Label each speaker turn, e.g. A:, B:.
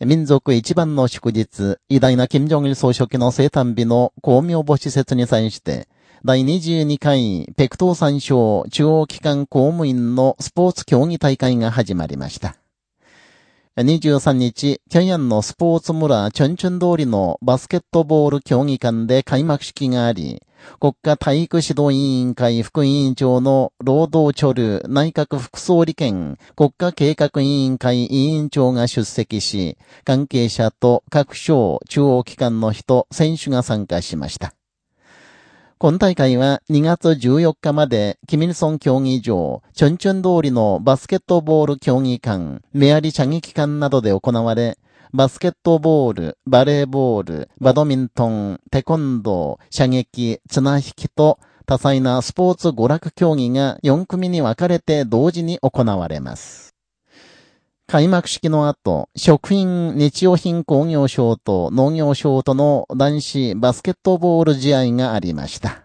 A: 民族一番の祝日、偉大な金正日総書記の生誕日の公明母施設に際して、第22回北東山省中央機関公務員のスポーツ競技大会が始まりました。23日、平壌のスポーツ村チョンチョン通りのバスケットボール競技館で開幕式があり、国家体育指導委員会副委員長の労働チョル内閣副総理兼国家計画委員会委員長が出席し、関係者と各省中央機関の人、選手が参加しました。今大会は2月14日まで、キミルソン競技場、チョンチョン通りのバスケットボール競技館、メアリ射撃館などで行われ、バスケットボール、バレーボール、バドミントン、テコンドー、射撃、綱引きと、多彩なスポーツ娯楽競技が4組に分かれて同時に行われます。開幕式の後、食品日用品工業省と農業省との男子バスケットボール試合がありました。